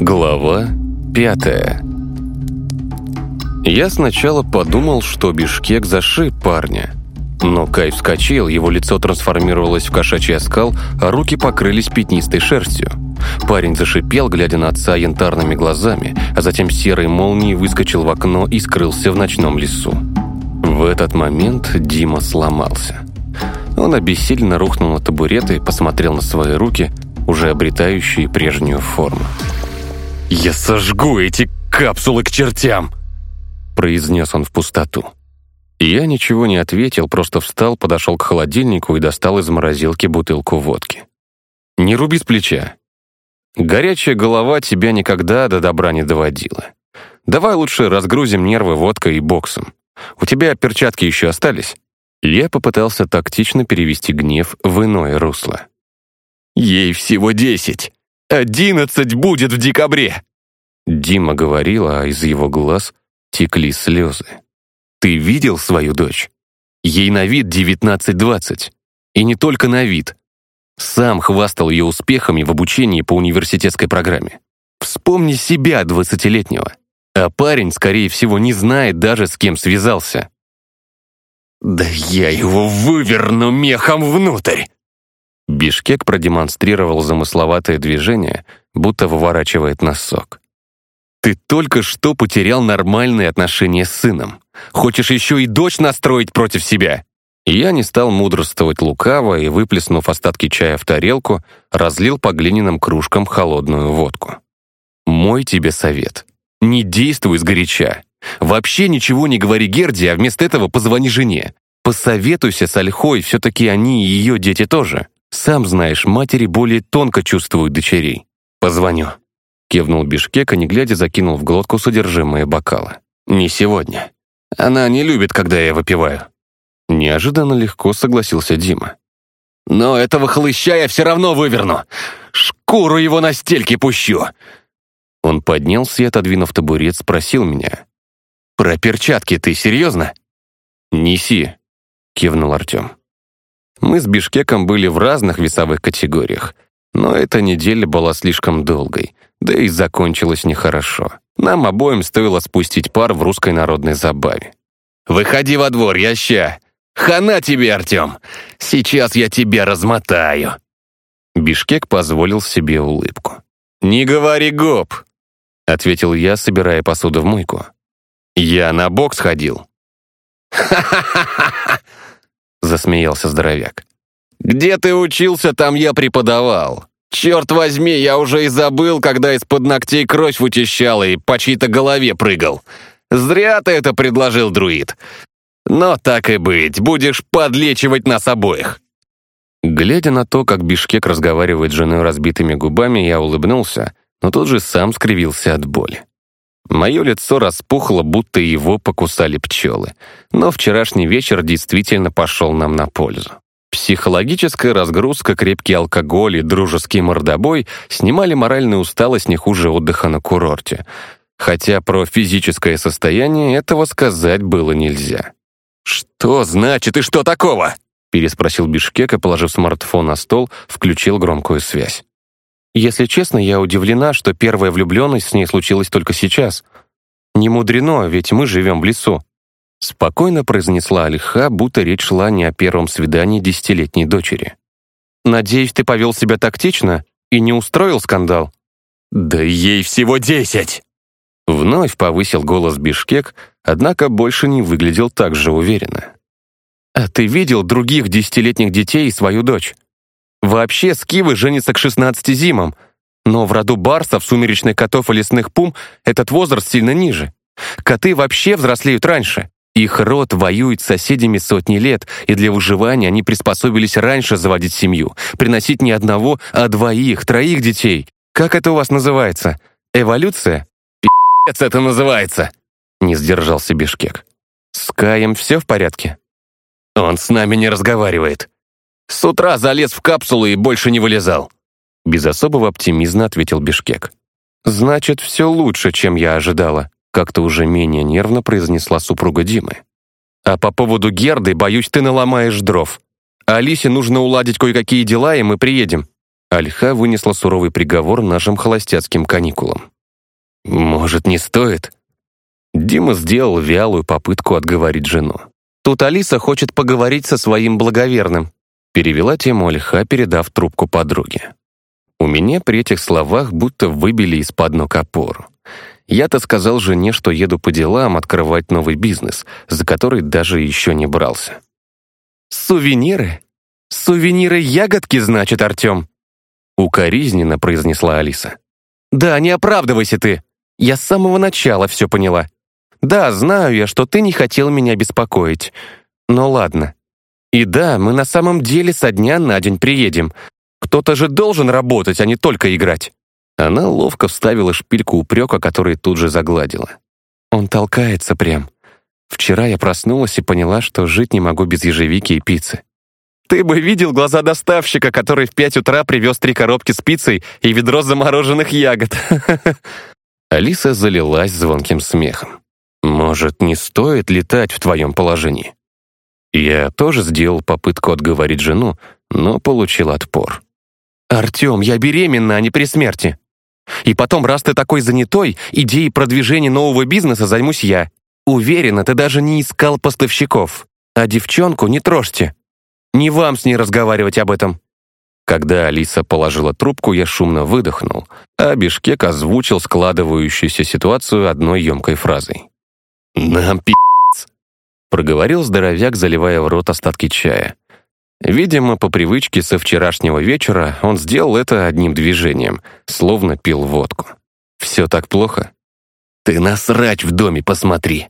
Глава пятая Я сначала подумал, что Бишкек зашиб парня. Но Кай вскочил, его лицо трансформировалось в кошачий оскал, а руки покрылись пятнистой шерстью. Парень зашипел, глядя на отца янтарными глазами, а затем серой молнией выскочил в окно и скрылся в ночном лесу. В этот момент Дима сломался. Он обессиленно рухнул на табурет и посмотрел на свои руки, уже обретающие прежнюю форму. «Я сожгу эти капсулы к чертям!» произнес он в пустоту. Я ничего не ответил, просто встал, подошел к холодильнику и достал из морозилки бутылку водки. «Не руби с плеча. Горячая голова тебя никогда до добра не доводила. Давай лучше разгрузим нервы водкой и боксом. У тебя перчатки еще остались?» Я попытался тактично перевести гнев в иное русло. «Ей всего десять! Одиннадцать будет в декабре!» Дима говорил, а из его глаз текли слезы. «Ты видел свою дочь? Ей на вид девятнадцать-двадцать. И не только на вид. Сам хвастал ее успехами в обучении по университетской программе. Вспомни себя двадцатилетнего. А парень, скорее всего, не знает даже, с кем связался. «Да я его выверну мехом внутрь!» Бишкек продемонстрировал замысловатое движение, будто выворачивает носок. «Ты только что потерял нормальные отношения с сыном. Хочешь еще и дочь настроить против себя?» Я не стал мудрствовать лукаво и, выплеснув остатки чая в тарелку, разлил по глиняным кружкам холодную водку. «Мой тебе совет. Не действуй сгоряча. Вообще ничего не говори Герде, а вместо этого позвони жене. Посоветуйся с Ольхой, все-таки они и ее дети тоже. Сам знаешь, матери более тонко чувствуют дочерей. Позвоню. Кивнул Бишкек, а не глядя закинул в глотку содержимое бокала. Не сегодня. Она не любит, когда я выпиваю. Неожиданно легко согласился Дима. «Но этого хлыща я все равно выверну! Шкуру его на стельке пущу!» Он поднялся и, отодвинув табурет, спросил меня. «Про перчатки ты серьезно?» «Неси», — кивнул Артем. Мы с Бишкеком были в разных весовых категориях, но эта неделя была слишком долгой, да и закончилась нехорошо. Нам обоим стоило спустить пар в русской народной забаве. «Выходи во двор, я! Хана тебе, Артем! Сейчас я тебя размотаю!» Бишкек позволил себе улыбку. «Не говори гоп!» — ответил я, собирая посуду в мойку. «Я на бокс ходил». «Ха-ха-ха-ха!» — засмеялся здоровяк. «Где ты учился, там я преподавал. Черт возьми, я уже и забыл, когда из-под ногтей кровь вычищал и по чьей-то голове прыгал. Зря ты это предложил, друид. Но так и быть, будешь подлечивать нас обоих». Глядя на то, как Бишкек разговаривает с женой разбитыми губами, я улыбнулся, но тут же сам скривился от боли. Мое лицо распухло, будто его покусали пчелы. Но вчерашний вечер действительно пошел нам на пользу. Психологическая разгрузка, крепкий алкоголь и дружеский мордобой снимали моральную усталость не хуже отдыха на курорте. Хотя про физическое состояние этого сказать было нельзя. «Что значит и что такого?» переспросил Бишкек и, положив смартфон на стол, включил громкую связь. Если честно, я удивлена, что первая влюбленность с ней случилась только сейчас. Не мудрено, ведь мы живем в лесу. Спокойно произнесла Алиха, будто речь шла не о первом свидании десятилетней дочери. «Надеюсь, ты повел себя тактично и не устроил скандал?» «Да ей всего десять!» Вновь повысил голос Бишкек, однако больше не выглядел так же уверенно. «А ты видел других десятилетних детей и свою дочь? Вообще скивы женятся к 16 зимам, но в роду барсов, сумеречных котов и лесных пум этот возраст сильно ниже. Коты вообще взрослеют раньше. Их род воюет с соседями сотни лет, и для выживания они приспособились раньше заводить семью, приносить не одного, а двоих, троих детей. Как это у вас называется? Эволюция? Пи***ц это называется!» Не сдержался Бишкек. «С Каем все в порядке?» «Он с нами не разговаривает. С утра залез в капсулу и больше не вылезал». Без особого оптимизма ответил Бишкек. «Значит, все лучше, чем я ожидала», как-то уже менее нервно произнесла супруга Димы. «А по поводу Герды, боюсь, ты наломаешь дров. Алисе нужно уладить кое-какие дела, и мы приедем». Альха вынесла суровый приговор нашим холостяцким каникулам. «Может, не стоит?» Дима сделал вялую попытку отговорить жену. «Тут Алиса хочет поговорить со своим благоверным», перевела тему Альха, передав трубку подруге. У меня при этих словах будто выбили из-под ног опору. Я-то сказал жене, что еду по делам открывать новый бизнес, за который даже еще не брался. «Сувениры? Сувениры ягодки, значит, Артем?» Укоризненно произнесла Алиса. «Да, не оправдывайся ты. Я с самого начала все поняла. Да, знаю я, что ты не хотел меня беспокоить. Но ладно. И да, мы на самом деле со дня на день приедем. Кто-то же должен работать, а не только играть». Она ловко вставила шпильку упрека, который тут же загладила. «Он толкается прям. Вчера я проснулась и поняла, что жить не могу без ежевики и пиццы. Ты бы видел глаза доставщика, который в пять утра привез три коробки с пиццей и ведро замороженных ягод. Алиса залилась звонким смехом. «Может, не стоит летать в твоем положении?» Я тоже сделал попытку отговорить жену, но получил отпор. «Артем, я беременна, а не при смерти. И потом, раз ты такой занятой, идеей продвижения нового бизнеса займусь я. Уверена, ты даже не искал поставщиков. А девчонку не трожьте. Не вам с ней разговаривать об этом». Когда Алиса положила трубку, я шумно выдохнул, а Бишкек озвучил складывающуюся ситуацию одной емкой фразой. «Нам пи***ц», — проговорил здоровяк, заливая в рот остатки чая. Видимо, по привычке со вчерашнего вечера он сделал это одним движением, словно пил водку. «Все так плохо?» «Ты насрать в доме посмотри!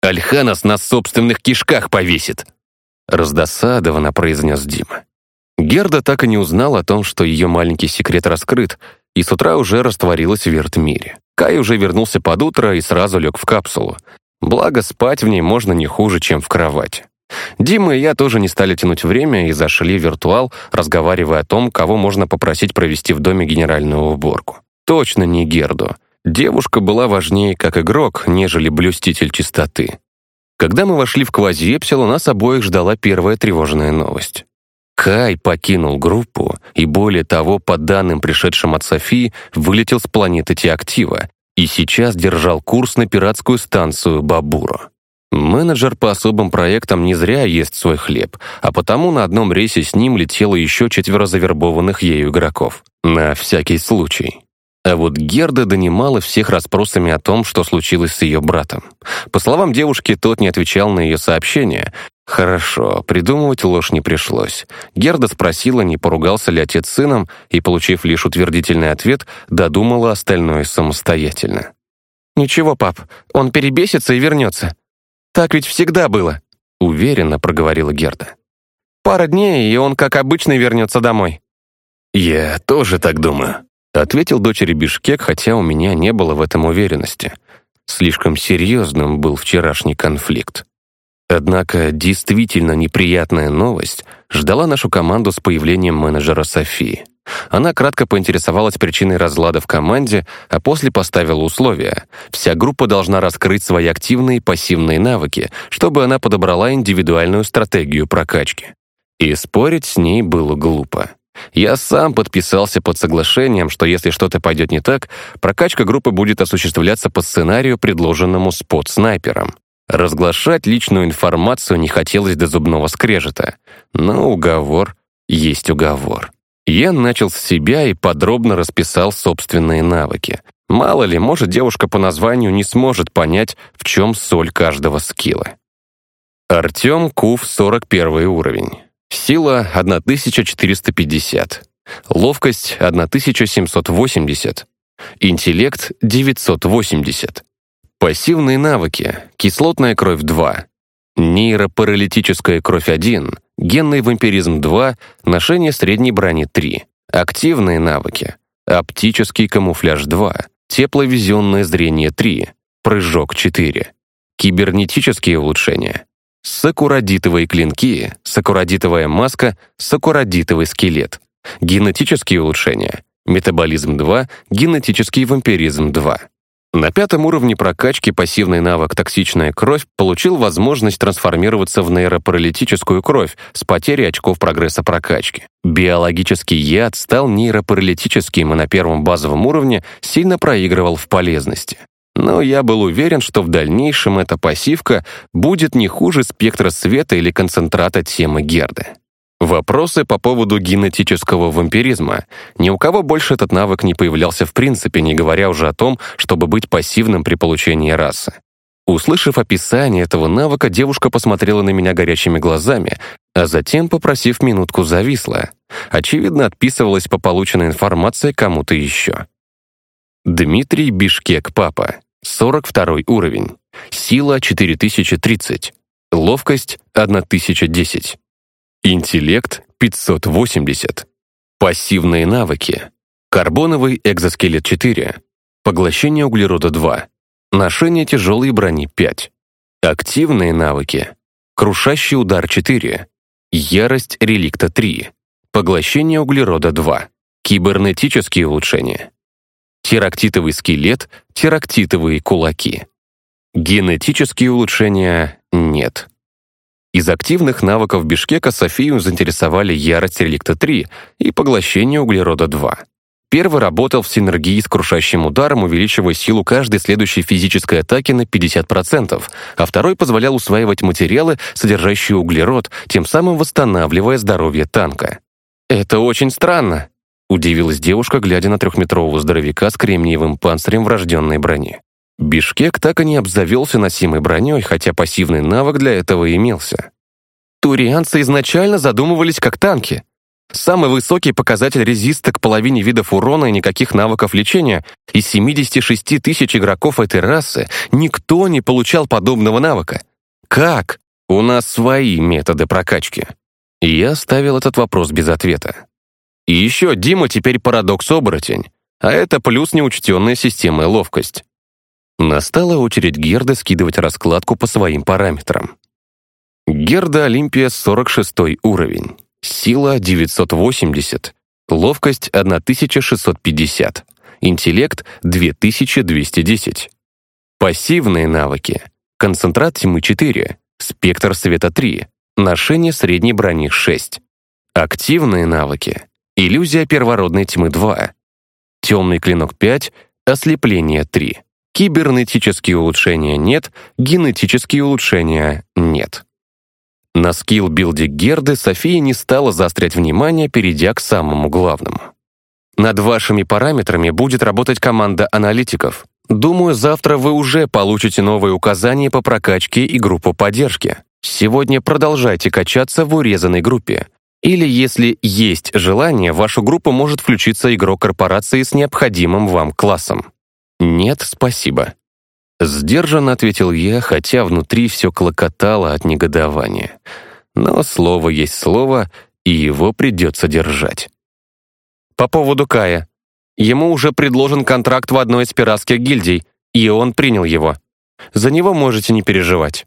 Альха нас на собственных кишках повесит!» Раздосадованно произнес Дима. Герда так и не узнала о том, что ее маленький секрет раскрыт, и с утра уже растворилась в Вертмире. Кай уже вернулся под утро и сразу лег в капсулу. Благо, спать в ней можно не хуже, чем в кровати. Дима и я тоже не стали тянуть время и зашли в виртуал, разговаривая о том, кого можно попросить провести в доме генеральную уборку. Точно не Герду. Девушка была важнее как игрок, нежели блюститель чистоты. Когда мы вошли в квазиэпсил, нас обоих ждала первая тревожная новость. Кай покинул группу и, более того, по данным, пришедшим от Софии, вылетел с планеты Теактива и сейчас держал курс на пиратскую станцию Бабуру. Менеджер по особым проектам не зря ест свой хлеб, а потому на одном рейсе с ним летело еще четверо завербованных ею игроков. На всякий случай. А вот Герда донимала всех расспросами о том, что случилось с ее братом. По словам девушки, тот не отвечал на ее сообщения. Хорошо, придумывать ложь не пришлось. Герда спросила, не поругался ли отец с сыном, и, получив лишь утвердительный ответ, додумала остальное самостоятельно. «Ничего, пап, он перебесится и вернется. Так ведь всегда было», — уверенно проговорила Герда. «Пара дней, и он, как обычно, вернется домой». «Я тоже так думаю», — ответил дочери Бишкек, хотя у меня не было в этом уверенности. Слишком серьезным был вчерашний конфликт. Однако действительно неприятная новость ждала нашу команду с появлением менеджера Софии. Она кратко поинтересовалась причиной разлада в команде, а после поставила условия. Вся группа должна раскрыть свои активные и пассивные навыки, чтобы она подобрала индивидуальную стратегию прокачки. И спорить с ней было глупо. Я сам подписался под соглашением, что если что-то пойдет не так, прокачка группы будет осуществляться по сценарию, предложенному спот-снайпером. Разглашать личную информацию не хотелось до зубного скрежета, но уговор есть уговор. Я начал с себя и подробно расписал собственные навыки. Мало ли, может, девушка по названию не сможет понять, в чем соль каждого скилла. Артем Кув, 41 уровень. Сила 1450. Ловкость 1780. Интеллект 980. Пассивные навыки. Кислотная кровь 2. Нейропаралитическая кровь 1. Генный вампиризм 2. Ношение средней брони 3. Активные навыки. Оптический камуфляж 2. Тепловизионное зрение 3. Прыжок 4. Кибернетические улучшения. Сакурадитовые клинки, сакурадитовая маска, сакурадитовый скелет. Генетические улучшения. Метаболизм 2, генетический вампиризм 2. На пятом уровне прокачки пассивный навык «Токсичная кровь» получил возможность трансформироваться в нейропаралитическую кровь с потерей очков прогресса прокачки. Биологический яд стал нейропаралитическим и на первом базовом уровне сильно проигрывал в полезности. Но я был уверен, что в дальнейшем эта пассивка будет не хуже спектра света или концентрата темы Герды. Вопросы по поводу генетического вампиризма. Ни у кого больше этот навык не появлялся в принципе, не говоря уже о том, чтобы быть пассивным при получении расы. Услышав описание этого навыка, девушка посмотрела на меня горячими глазами, а затем, попросив минутку, зависла. Очевидно, отписывалась по полученной информации кому-то еще. Дмитрий Бишкек, папа. 42 уровень. Сила 4030. Ловкость 1010. Интеллект 580. Пассивные навыки. Карбоновый экзоскелет 4. Поглощение углерода 2. Ношение тяжелой брони 5. Активные навыки. Крушащий удар 4. Ярость реликта 3. Поглощение углерода 2. Кибернетические улучшения. Терактитовый скелет, терактитовые кулаки. Генетические улучшения нет. Из активных навыков Бишкека Софию заинтересовали ярость реликта-3 и поглощение углерода-2. Первый работал в синергии с крушащим ударом, увеличивая силу каждой следующей физической атаки на 50%, а второй позволял усваивать материалы, содержащие углерод, тем самым восстанавливая здоровье танка. «Это очень странно», — удивилась девушка, глядя на трехметрового здоровяка с кремниевым панцирем врожденной брони. Бишкек так и не обзавелся носимой броней, хотя пассивный навык для этого имелся. Турианцы изначально задумывались как танки. Самый высокий показатель резиста к половине видов урона и никаких навыков лечения. Из 76 тысяч игроков этой расы никто не получал подобного навыка. Как? У нас свои методы прокачки. Я оставил этот вопрос без ответа. И еще Дима теперь парадокс-оборотень, а это плюс неучтенная системой ловкость. Настала очередь Герды скидывать раскладку по своим параметрам. Герда Олимпия 46 уровень. Сила 980. Ловкость 1650. Интеллект 2210. Пассивные навыки. Концентрат тьмы 4. Спектр света 3. Ношение средней брони 6. Активные навыки. Иллюзия первородной тьмы 2. Темный клинок 5. Ослепление 3. Кибернетические улучшения нет, генетические улучшения нет. На скилл-билде Герды София не стала заострять внимание, перейдя к самому главному. Над вашими параметрами будет работать команда аналитиков. Думаю, завтра вы уже получите новые указания по прокачке и группу поддержки. Сегодня продолжайте качаться в урезанной группе. Или, если есть желание, в вашу группу может включиться игрок корпорации с необходимым вам классом. «Нет, спасибо». Сдержанно ответил я, хотя внутри все клокотало от негодования. Но слово есть слово, и его придется держать. По поводу Кая. Ему уже предложен контракт в одной из пиратских гильдий, и он принял его. За него можете не переживать.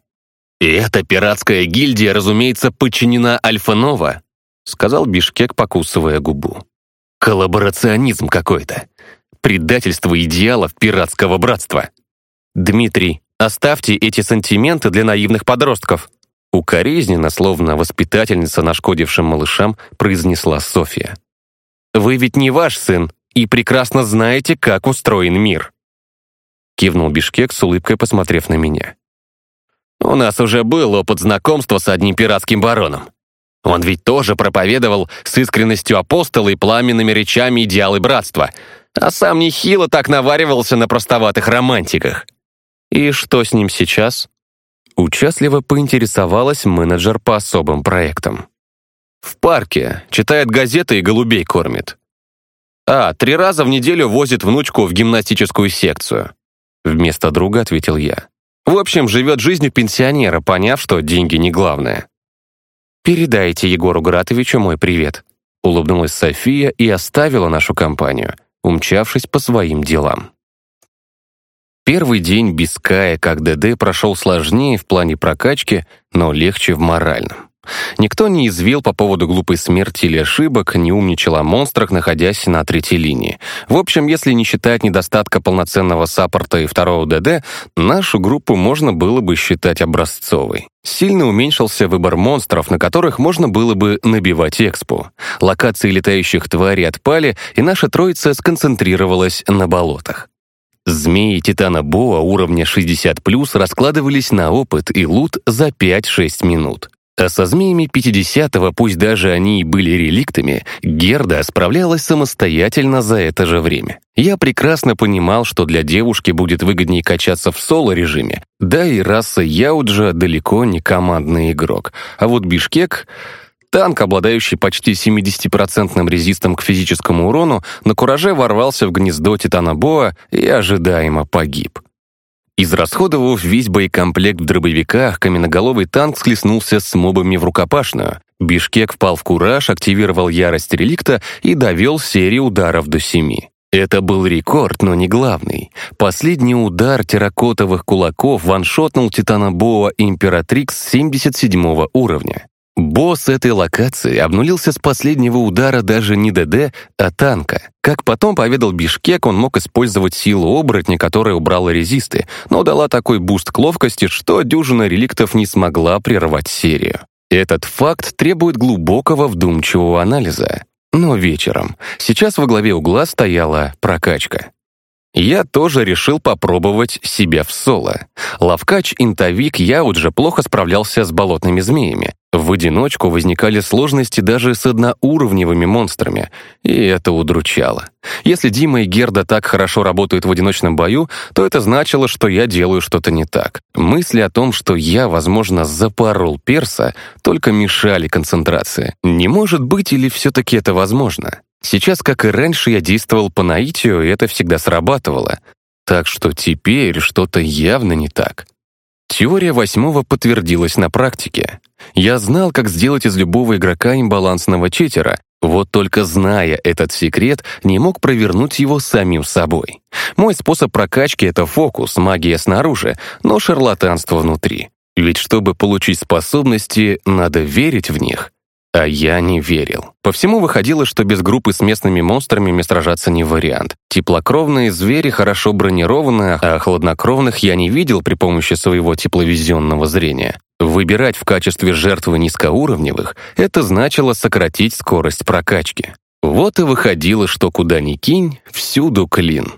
«И эта пиратская гильдия, разумеется, подчинена Альфа-Нова», сказал Бишкек, покусывая губу. «Коллаборационизм какой-то предательство идеалов пиратского братства. Дмитрий, оставьте эти сантименты для наивных подростков. Укоризненно, словно воспитательница нашкодившим малышам, произнесла Софья. «Вы ведь не ваш сын и прекрасно знаете, как устроен мир». Кивнул Бишкек с улыбкой, посмотрев на меня. «У нас уже был опыт знакомства с одним пиратским бароном. Он ведь тоже проповедовал с искренностью апостола и пламенными речами идеалы братства, а сам нехило так наваривался на простоватых романтиках. И что с ним сейчас? Участливо поинтересовалась менеджер по особым проектам. В парке, читает газеты и голубей кормит. А, три раза в неделю возит внучку в гимнастическую секцию. Вместо друга ответил я. В общем, живет жизнью пенсионера, поняв, что деньги не главное. «Передайте Егору Гратовичу мой привет», — улыбнулась София и оставила нашу компанию — умчавшись по своим делам. Первый день без Кая как ДД прошел сложнее в плане прокачки, но легче в моральном. Никто не извил по поводу глупой смерти или ошибок, не умничал о монстрах, находясь на третьей линии. В общем, если не считать недостатка полноценного саппорта и второго ДД, нашу группу можно было бы считать образцовой. Сильно уменьшился выбор монстров, на которых можно было бы набивать экспу. Локации летающих тварей отпали, и наша троица сконцентрировалась на болотах. Змеи Титана Боа уровня 60+, раскладывались на опыт и лут за 5-6 минут. А со змеями 50-го, пусть даже они и были реликтами, Герда справлялась самостоятельно за это же время. Я прекрасно понимал, что для девушки будет выгоднее качаться в соло-режиме, да и раса Яуджа далеко не командный игрок. А вот Бишкек... Танк, обладающий почти 70% резистом к физическому урону, на кураже ворвался в гнездо Титана Боа и ожидаемо погиб. Израсходовав весь боекомплект в дробовиках, каменноголовый танк схлестнулся с мобами в рукопашную. Бишкек впал в кураж, активировал ярость реликта и довел серию ударов до семи. Это был рекорд, но не главный. Последний удар терракотовых кулаков ваншотнул Титанобоа Императрикс 77 уровня. Босс этой локации обнулился с последнего удара даже не ДД, а танка. Как потом поведал Бишкек, он мог использовать силу оборотня, которая убрала резисты, но дала такой буст к ловкости, что дюжина реликтов не смогла прервать серию. Этот факт требует глубокого вдумчивого анализа. Но вечером. Сейчас во главе угла стояла прокачка. Я тоже решил попробовать себя в соло. Лавкач-интовик я уже плохо справлялся с болотными змеями. В одиночку возникали сложности даже с одноуровневыми монстрами, и это удручало. Если Дима и Герда так хорошо работают в одиночном бою, то это значило, что я делаю что-то не так. Мысли о том, что я, возможно, запорол перса, только мешали концентрации. Не может быть или все-таки это возможно? Сейчас, как и раньше, я действовал по наитию, и это всегда срабатывало. Так что теперь что-то явно не так. Теория восьмого подтвердилась на практике. Я знал, как сделать из любого игрока имбалансного читера, вот только зная этот секрет, не мог провернуть его самим собой. Мой способ прокачки — это фокус, магия снаружи, но шарлатанство внутри. Ведь чтобы получить способности, надо верить в них. А я не верил. По всему выходило, что без группы с местными монстрами мне сражаться не вариант. Теплокровные звери хорошо бронированы, а хладнокровных я не видел при помощи своего тепловизионного зрения. Выбирать в качестве жертвы низкоуровневых — это значило сократить скорость прокачки. Вот и выходило, что куда ни кинь, всюду клин.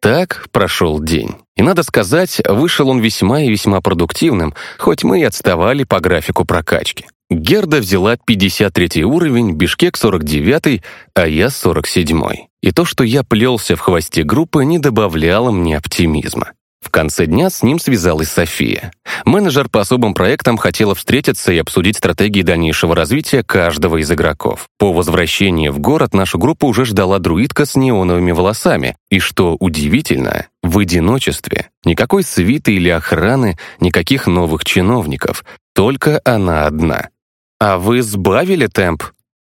Так прошел день. И надо сказать, вышел он весьма и весьма продуктивным, хоть мы и отставали по графику прокачки. Герда взяла 53 уровень, Бишкек 49, а я 47. И то, что я плелся в хвосте группы, не добавляло мне оптимизма. В конце дня с ним связалась София. Менеджер по особым проектам хотела встретиться и обсудить стратегии дальнейшего развития каждого из игроков. По возвращении в город нашу группу уже ждала друидка с неоновыми волосами. И что удивительно, в одиночестве. Никакой свиты или охраны, никаких новых чиновников. Только она одна. «А вы сбавили темп?»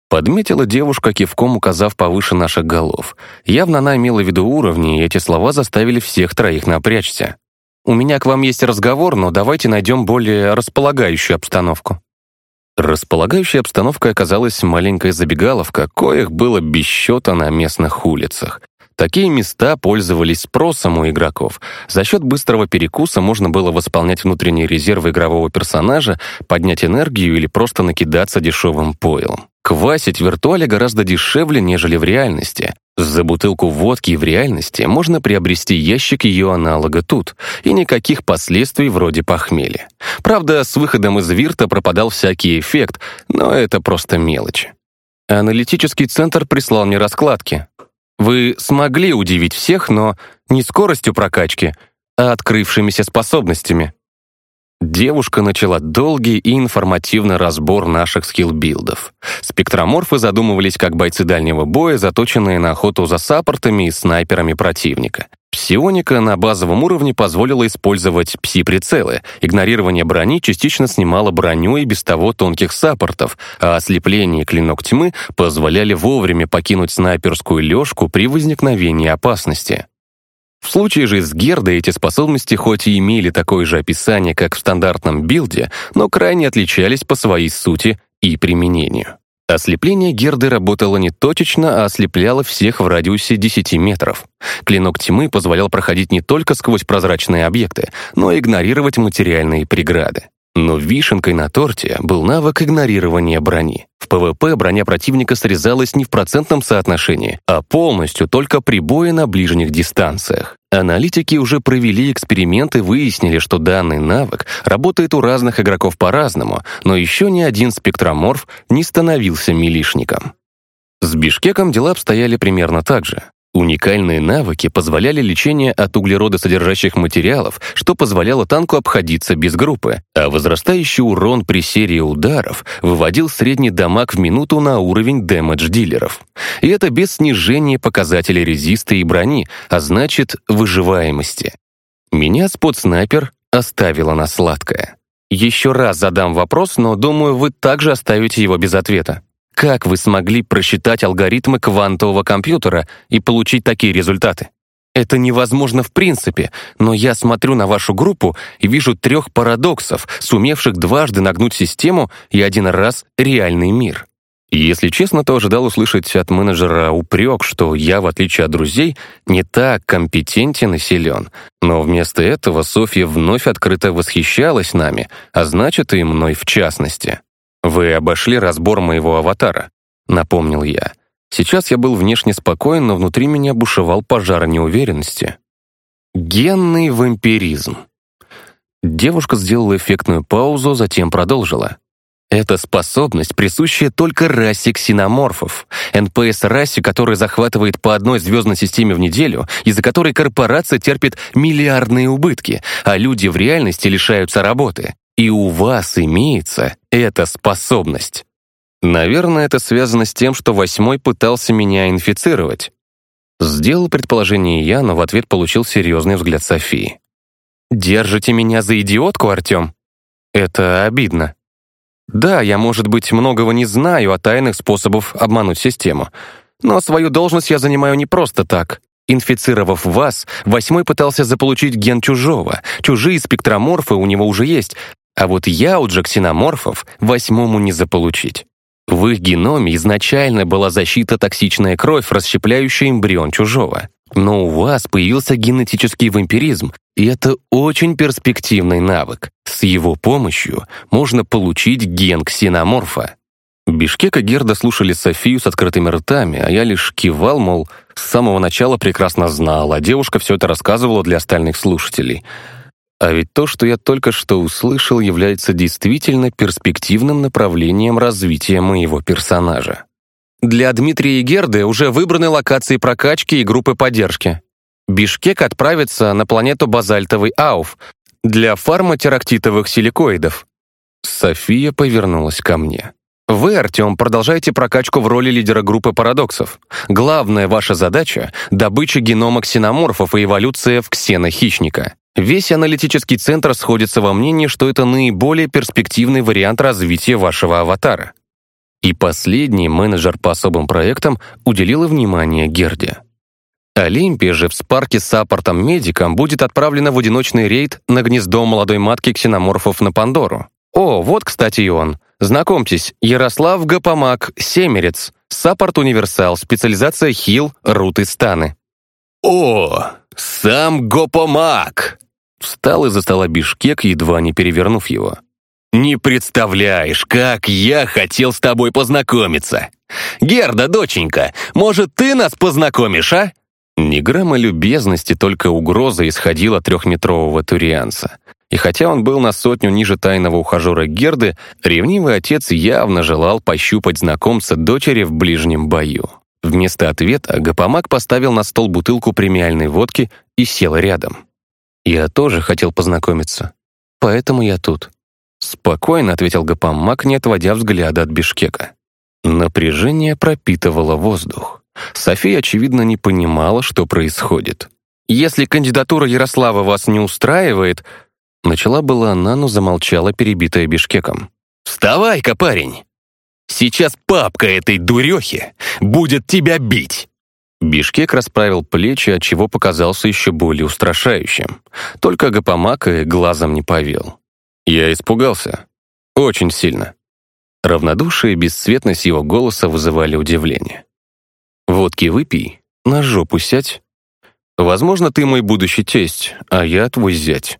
Подметила девушка, кивком указав повыше наших голов. Явно она имела в виду уровни, и эти слова заставили всех троих напрячься. «У меня к вам есть разговор, но давайте найдем более располагающую обстановку». Располагающей обстановкой оказалась маленькая забегаловка, коих было без на местных улицах. Такие места пользовались спросом у игроков. За счет быстрого перекуса можно было восполнять внутренние резервы игрового персонажа, поднять энергию или просто накидаться дешевым пойлом. Квасить в виртуале гораздо дешевле, нежели в реальности. За бутылку водки в реальности можно приобрести ящик ее аналога тут, и никаких последствий вроде похмелья. Правда, с выходом из вирта пропадал всякий эффект, но это просто мелочи. Аналитический центр прислал мне раскладки. Вы смогли удивить всех, но не скоростью прокачки, а открывшимися способностями. Девушка начала долгий и информативный разбор наших скиллбилдов. Спектроморфы задумывались как бойцы дальнего боя, заточенные на охоту за саппортами и снайперами противника. Псионика на базовом уровне позволила использовать пси-прицелы. Игнорирование брони частично снимало броню и без того тонких саппортов, а ослепление и клинок тьмы позволяли вовремя покинуть снайперскую лёжку при возникновении опасности. В случае же с Гердой эти способности хоть и имели такое же описание, как в стандартном билде, но крайне отличались по своей сути и применению. Ослепление Герды работало не точечно, а ослепляло всех в радиусе 10 метров. Клинок тьмы позволял проходить не только сквозь прозрачные объекты, но и игнорировать материальные преграды. Но вишенкой на торте был навык игнорирования брони. В ПВП броня противника срезалась не в процентном соотношении, а полностью только при бое на ближних дистанциях. Аналитики уже провели эксперименты выяснили, что данный навык работает у разных игроков по-разному, но еще ни один спектроморф не становился милишником. С Бишкеком дела обстояли примерно так же. Уникальные навыки позволяли лечение от углеродосодержащих материалов, что позволяло танку обходиться без группы, а возрастающий урон при серии ударов выводил средний дамаг в минуту на уровень дэмэдж-дилеров. И это без снижения показателей резиста и брони, а значит, выживаемости. Меня спот-снайпер оставила на сладкое. Еще раз задам вопрос, но думаю, вы также оставите его без ответа. Как вы смогли просчитать алгоритмы квантового компьютера и получить такие результаты? Это невозможно в принципе, но я смотрю на вашу группу и вижу трех парадоксов, сумевших дважды нагнуть систему и один раз реальный мир. Если честно, то ожидал услышать от менеджера упрек, что я, в отличие от друзей, не так компетентен и силен. Но вместо этого Софья вновь открыто восхищалась нами, а значит и мной в частности. «Вы обошли разбор моего аватара», — напомнил я. Сейчас я был внешне спокоен, но внутри меня бушевал пожар неуверенности. Генный вампиризм. Девушка сделала эффектную паузу, затем продолжила. Это способность, присущая только расе ксеноморфов. НПС-расе, которая захватывает по одной звездной системе в неделю, из-за которой корпорация терпит миллиардные убытки, а люди в реальности лишаются работы. И у вас имеется эта способность. Наверное, это связано с тем, что восьмой пытался меня инфицировать. Сделал предположение я, но в ответ получил серьезный взгляд Софии. «Держите меня за идиотку, Артем?» «Это обидно. Да, я, может быть, многого не знаю о тайных способах обмануть систему, но свою должность я занимаю не просто так. Инфицировав вас, восьмой пытался заполучить ген чужого. Чужие спектроморфы у него уже есть, а вот я у джексиноморфов восьмому не заполучить. В их геноме изначально была защита токсичная кровь, расщепляющая эмбрион чужого. Но у вас появился генетический вампиризм, и это очень перспективный навык. С его помощью можно получить ген ксеноморфа. Бишкек и Герда слушали Софию с открытыми ртами, а я лишь кивал, мол, с самого начала прекрасно знал, а девушка все это рассказывала для остальных слушателей — а ведь то, что я только что услышал, является действительно перспективным направлением развития моего персонажа. Для Дмитрия и Герды уже выбраны локации прокачки и группы поддержки. Бишкек отправится на планету базальтовый Ауф для фармотерактитовых силикоидов. София повернулась ко мне. Вы, Артем, продолжаете прокачку в роли лидера группы парадоксов. Главная ваша задача — добыча генома ксеноморфов и эволюция в ксенохищника. Весь аналитический центр сходится во мнении, что это наиболее перспективный вариант развития вашего аватара. И последний менеджер по особым проектам уделила внимание Герде. Олимпия же в спарке с саппортом-медиком будет отправлена в одиночный рейд на гнездо молодой матки ксеноморфов на Пандору. О, вот, кстати, и он. Знакомьтесь, Ярослав Гапамак, Семерец, саппорт-универсал, специализация хил, руты станы. О, сам Гопомак! Встал из-за стола Бишкек, едва не перевернув его. «Не представляешь, как я хотел с тобой познакомиться! Герда, доченька, может, ты нас познакомишь, а?» Ни грамма любезности, только угроза исходила трехметрового турианца. И хотя он был на сотню ниже тайного ухажера Герды, ревнивый отец явно желал пощупать знакомца дочери в ближнем бою. Вместо ответа Гапамак поставил на стол бутылку премиальной водки и сел рядом. «Я тоже хотел познакомиться. Поэтому я тут». Спокойно ответил Гапамак, не отводя взгляда от Бишкека. Напряжение пропитывало воздух. София, очевидно, не понимала, что происходит. «Если кандидатура Ярослава вас не устраивает...» Начала была она, но замолчала, перебитая Бишкеком. «Вставай-ка, парень! Сейчас папка этой дурехи будет тебя бить!» Бишкек расправил плечи, отчего показался еще более устрашающим. Только Гапамак и глазом не повел. Я испугался. Очень сильно. Равнодушие и бесцветность его голоса вызывали удивление. «Водки выпей, на жопу сядь. Возможно, ты мой будущий тесть, а я твой зять».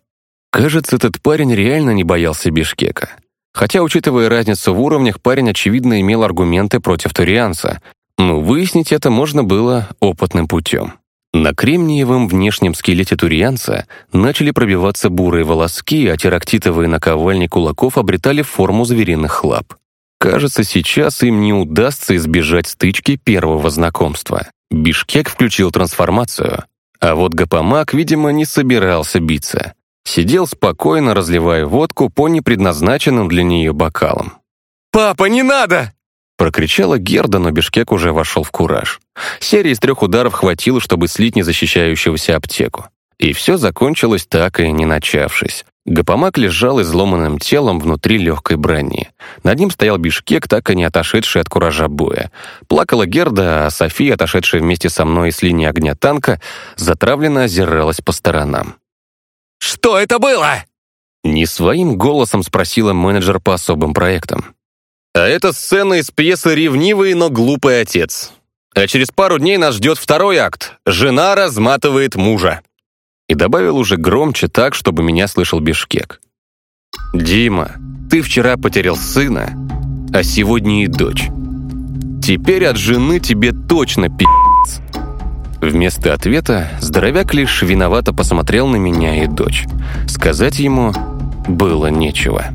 Кажется, этот парень реально не боялся Бишкека. Хотя, учитывая разницу в уровнях, парень, очевидно, имел аргументы против Турианца, но выяснить это можно было опытным путем. На кремниевом внешнем скелете турианца начали пробиваться бурые волоски, а терактитовые наковальни кулаков обретали форму звериных лап. Кажется, сейчас им не удастся избежать стычки первого знакомства. Бишкек включил трансформацию, а вот Гапамак, видимо, не собирался биться. Сидел спокойно, разливая водку по непредназначенным для нее бокалам. «Папа, не надо!» Прокричала Герда, но Бишкек уже вошел в кураж. Серии из трех ударов хватило, чтобы слить незащищающегося аптеку. И все закончилось так и не начавшись. Гапамак лежал изломанным телом внутри легкой брони. Над ним стоял Бишкек, так и не отошедший от куража боя. Плакала Герда, а София, отошедшая вместе со мной с линии огня танка, затравленно озиралась по сторонам. «Что это было?» Не своим голосом спросила менеджер по особым проектам. А это сцена из пьесы «Ревнивый, но глупый отец». А через пару дней нас ждет второй акт. Жена разматывает мужа. И добавил уже громче так, чтобы меня слышал Бишкек. «Дима, ты вчера потерял сына, а сегодня и дочь. Теперь от жены тебе точно пи***ц». Вместо ответа здоровяк лишь виновато посмотрел на меня и дочь. Сказать ему было нечего.